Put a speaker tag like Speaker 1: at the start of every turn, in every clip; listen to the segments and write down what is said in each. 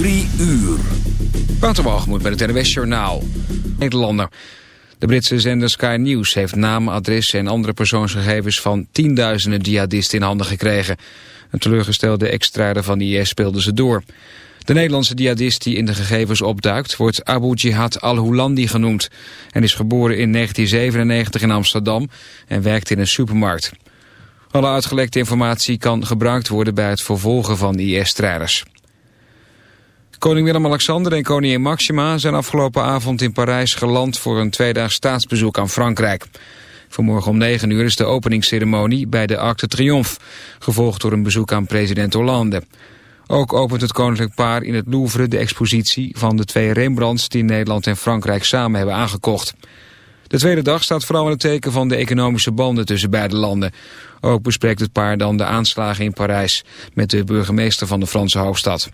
Speaker 1: Drie uur.
Speaker 2: Waterwalgemoed bij het NWS Journaal. Nederlander. De Britse zender Sky News heeft naam, adres en andere persoonsgegevens van tienduizenden jihadisten in handen gekregen. Een teleurgestelde ex-strijder van de IS speelde ze door. De Nederlandse jihadist die in de gegevens opduikt wordt Abu Jihad al-Hulandi genoemd. En is geboren in 1997 in Amsterdam en werkt in een supermarkt. Alle uitgelekte informatie kan gebruikt worden bij het vervolgen van IS-strijders. Koning Willem-Alexander en koningin Maxima zijn afgelopen avond in Parijs geland voor een tweedaags staatsbezoek aan Frankrijk. Vanmorgen om 9 uur is de openingsceremonie bij de Arc de Triomphe, gevolgd door een bezoek aan president Hollande. Ook opent het koninklijk paar in het Louvre de expositie van de twee Rembrandts die Nederland en Frankrijk samen hebben aangekocht. De tweede dag staat vooral in het teken van de economische banden tussen beide landen. Ook bespreekt het paar dan de aanslagen in Parijs met de burgemeester van de Franse hoofdstad.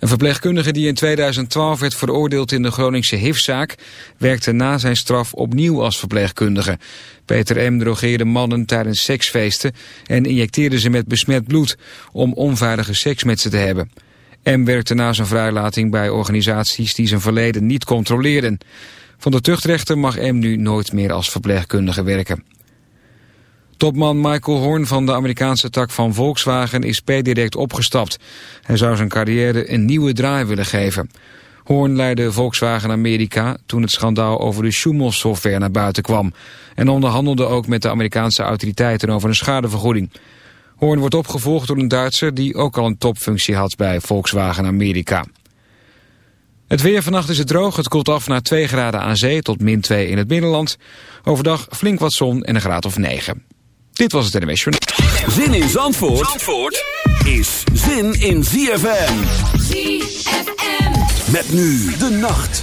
Speaker 2: Een verpleegkundige die in 2012 werd veroordeeld in de Groningse HIV-zaak... werkte na zijn straf opnieuw als verpleegkundige. Peter M. drogeerde mannen tijdens seksfeesten... en injecteerde ze met besmet bloed om onveilige seks met ze te hebben. M. werkte na zijn vrijlating bij organisaties die zijn verleden niet controleerden. Van de tuchtrechter mag M. nu nooit meer als verpleegkundige werken. Topman Michael Horn van de Amerikaanse tak van Volkswagen is per direct opgestapt. Hij zou zijn carrière een nieuwe draai willen geven. Horn leidde Volkswagen Amerika toen het schandaal over de Schumel-software naar buiten kwam. En onderhandelde ook met de Amerikaanse autoriteiten over een schadevergoeding. Horn wordt opgevolgd door een Duitser die ook al een topfunctie had bij Volkswagen Amerika. Het weer vannacht is het droog. Het koelt af naar 2 graden aan zee tot min 2 in het binnenland. Overdag flink wat zon en een graad of 9. Dit was het NMS
Speaker 1: Zin in Zandvoort, Zandvoort is zin in ZFM.
Speaker 3: ZFM.
Speaker 1: Met nu de nacht.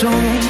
Speaker 1: 中。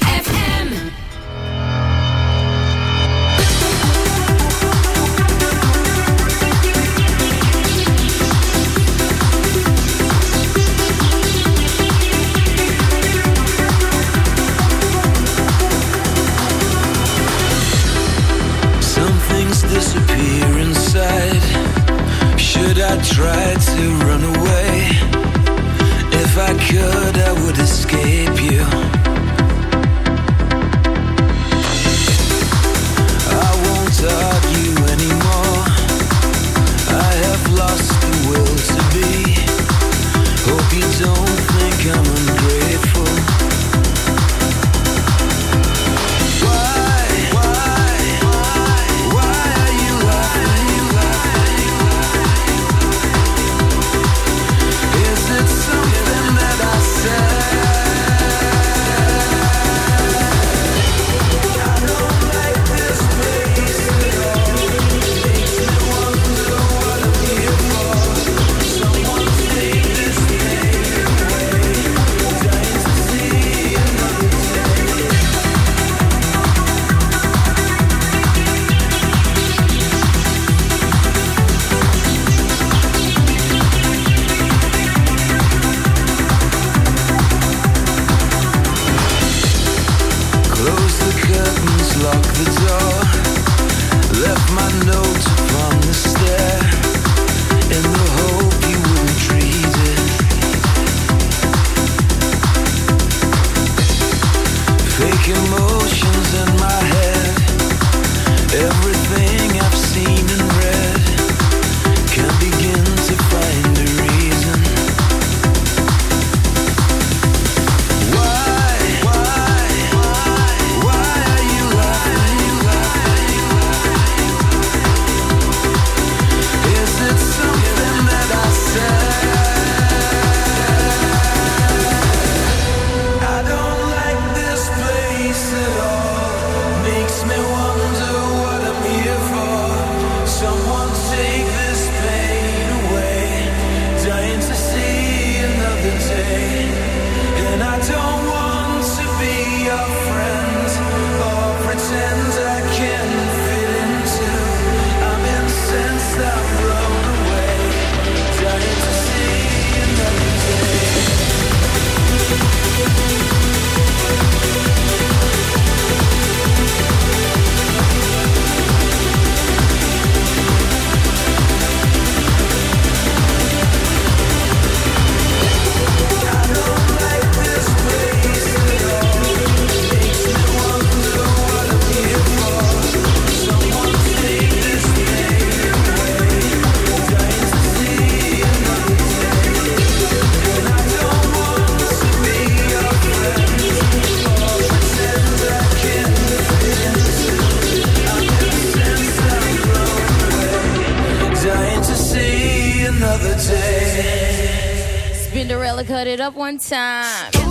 Speaker 4: Put it
Speaker 5: up one time.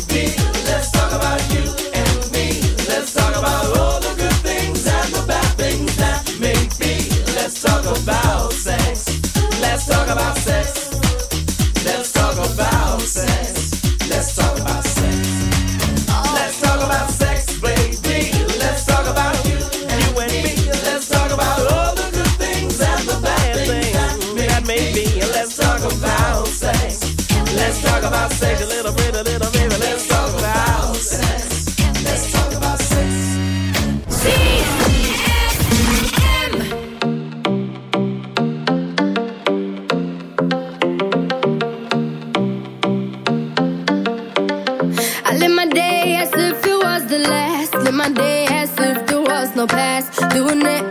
Speaker 6: doing it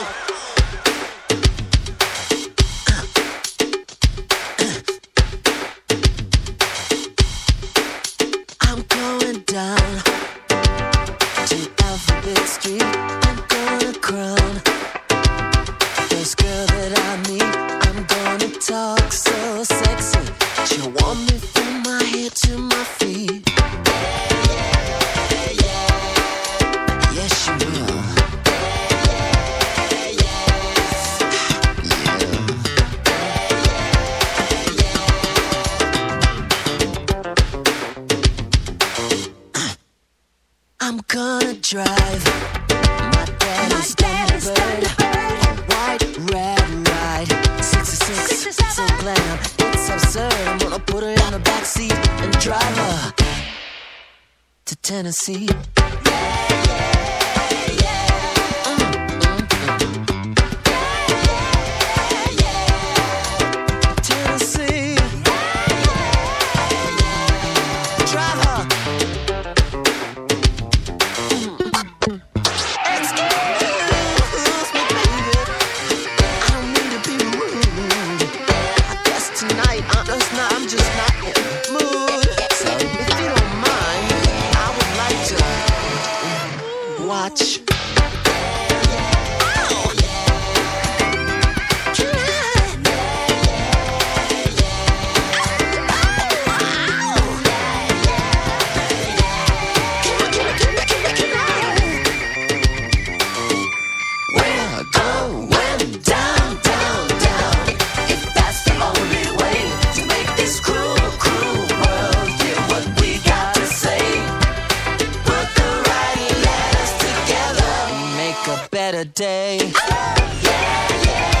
Speaker 7: A better day. Yeah, yeah,